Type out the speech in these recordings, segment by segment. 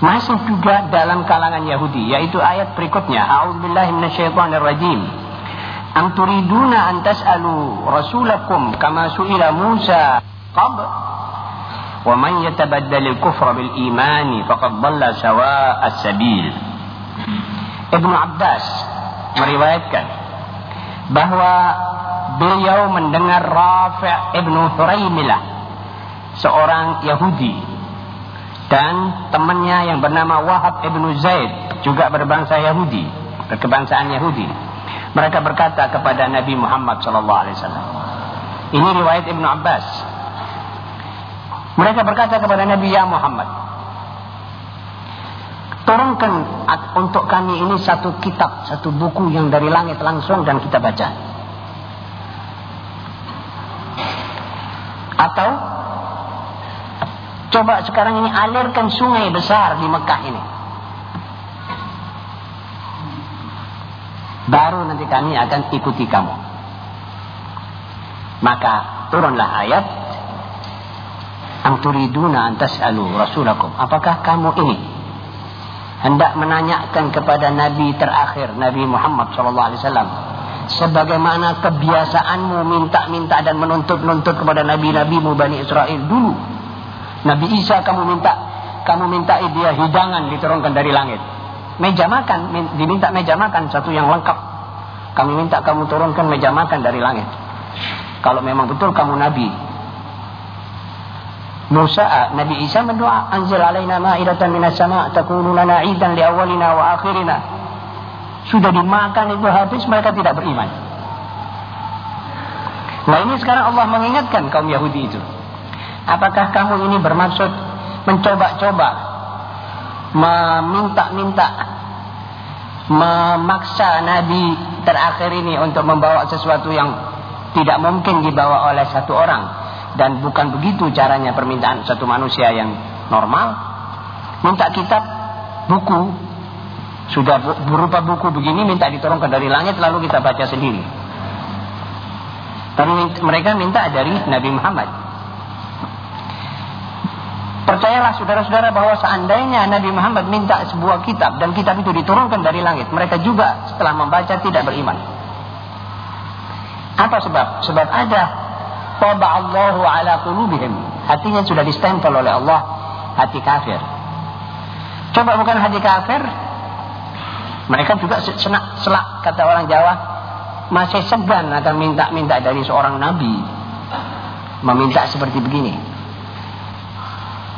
Masih juga dalam kalangan Yahudi yaitu ayat berikutnya. A'udzubillahi minasyaitonirrajim. Am turiduna an tas'alu rasulakum kama su'ila Musa qab wa man yatabaddal al-kufra bil imani faqad dhalla sawa'a as-sabil. Ibnu Abbas meriwayatkan bahwa beliau mendengar Rafi' Ibnu Huraimilah seorang Yahudi dan temannya yang bernama Wahab ibnu Zaid juga berbangsa Yahudi, berkebangsaan Yahudi. Mereka berkata kepada Nabi Muhammad SAW. Ini riwayat Ibnu Abbas. Mereka berkata kepada Nabi ya Muhammad, turunkan untuk kami ini satu kitab, satu buku yang dari langit langsung dan kita baca. Atau Coba sekarang ini alirkan sungai besar di Mekah ini. Baru nanti kami akan ikuti kamu. Maka turunlah ayat Am turiduna an rasulakum. Apakah kamu ini hendak menanyakan kepada nabi terakhir Nabi Muhammad sallallahu alaihi wasallam sebagaimana kebiasaanmu minta-minta dan menuntut-nuntut kepada nabi-nabimu Bani Israel dulu Nabi Isa kamu minta kamu minta dia hidangan diturunkan dari langit. Meja makan diminta meja makan satu yang lengkap. Kami minta kamu turunkan meja makan dari langit. Kalau memang betul kamu nabi. Musa, Nabi Isa mendoa, "Anzil alaina ma'idatan minas sama' takunu lana 'idan li awwalina wa akhirina." Sudah dimakan itu habis mereka tidak beriman. Nah ini sekarang Allah mengingatkan kaum Yahudi itu. Apakah kamu ini bermaksud mencoba-coba meminta-minta memaksa Nabi terakhir ini untuk membawa sesuatu yang tidak mungkin dibawa oleh satu orang? Dan bukan begitu caranya permintaan satu manusia yang normal. Minta kitab buku. Sudah berupa buku begini minta diturunkan dari langit lalu kita baca sendiri. Tapi mereka minta dari Nabi Muhammad Percayalah saudara-saudara bahwa seandainya Nabi Muhammad minta sebuah kitab dan kitab itu diturunkan dari langit, mereka juga setelah membaca tidak beriman. Apa sebab? Sebab ada Taba Allahu ala qulubihim. Hatinya sudah distempel oleh Allah hati kafir. Coba bukan hati kafir, mereka juga senak selak kata orang Jawa masih segan akan minta-minta dari seorang nabi meminta seperti begini.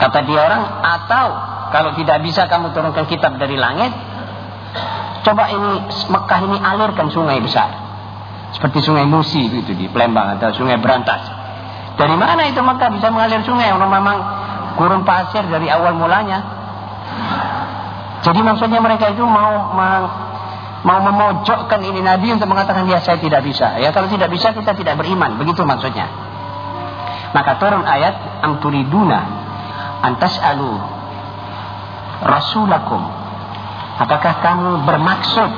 Kata dia orang, atau kalau tidak bisa kamu turunkan kitab dari langit, coba ini Mekah ini alirkan sungai besar. Seperti sungai Musi itu di Palembang atau sungai Berantas. Dari mana itu Mekah bisa mengalir sungai? Yang memang gurun pasir dari awal mulanya. Jadi maksudnya mereka itu mau mau memojokkan ini Nabi untuk mengatakan ya saya tidak bisa. Ya kalau tidak bisa kita tidak beriman. Begitu maksudnya. Maka turun ayat amturiduna antas alu rasulakum. Apakah kamu bermaksud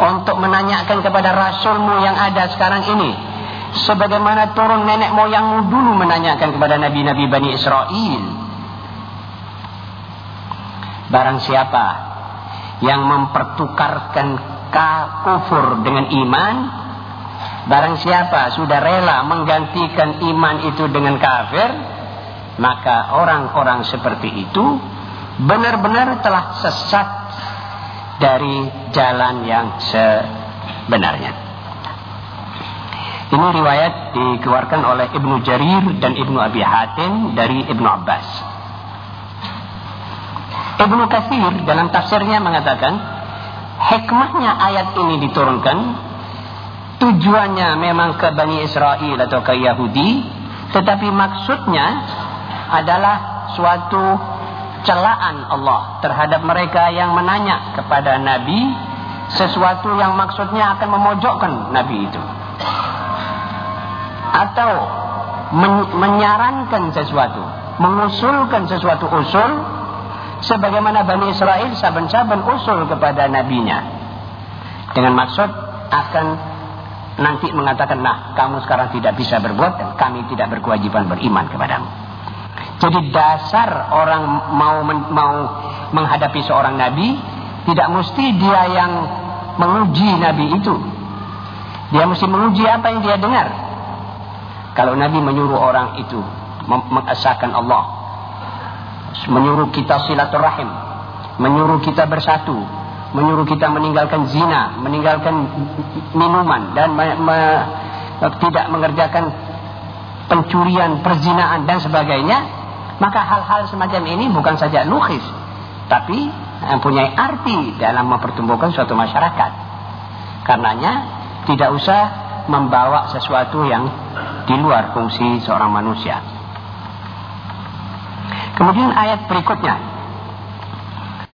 untuk menanyakan kepada rasulmu yang ada sekarang ini? Sebagaimana turun nenek moyangmu dulu menanyakan kepada nabi-nabi Bani Israel. Barang siapa yang mempertukarkan kufur dengan iman barang siapa sudah rela menggantikan iman itu dengan kafir maka orang-orang seperti itu benar-benar telah sesat dari jalan yang sebenarnya. Ini riwayat dikeluarkan oleh Ibnu Jarir dan Ibnu Abi Hatim dari Ibnu Abbas. Ibnu Katsir dalam tafsirnya mengatakan hikmahnya ayat ini diturunkan tujuannya memang ke Bani Israel atau ke Yahudi tetapi maksudnya adalah suatu celaan Allah terhadap mereka yang menanya kepada Nabi sesuatu yang maksudnya akan memojokkan Nabi itu. Atau men menyarankan sesuatu mengusulkan sesuatu usul sebagaimana Bani Israel saben-saben usul kepada nabinya. Dengan maksud akan nanti mengatakan nah kamu sekarang tidak bisa berbuat dan kami tidak berkewajiban beriman kepadamu jadi dasar orang mau mau menghadapi seorang nabi tidak mesti dia yang menguji nabi itu. Dia mesti menguji apa yang dia dengar. Kalau nabi menyuruh orang itu mengesahkan Allah, menyuruh kita silaturahim, menyuruh kita bersatu, menyuruh kita meninggalkan zina, meninggalkan minuman dan me, me, tidak mengerjakan pencurian, perzinaan dan sebagainya, maka hal-hal semacam ini bukan saja nukhis, tapi mempunyai arti dalam mempertumbuhkan suatu masyarakat. Karenanya tidak usah membawa sesuatu yang di luar fungsi seorang manusia. Kemudian ayat berikutnya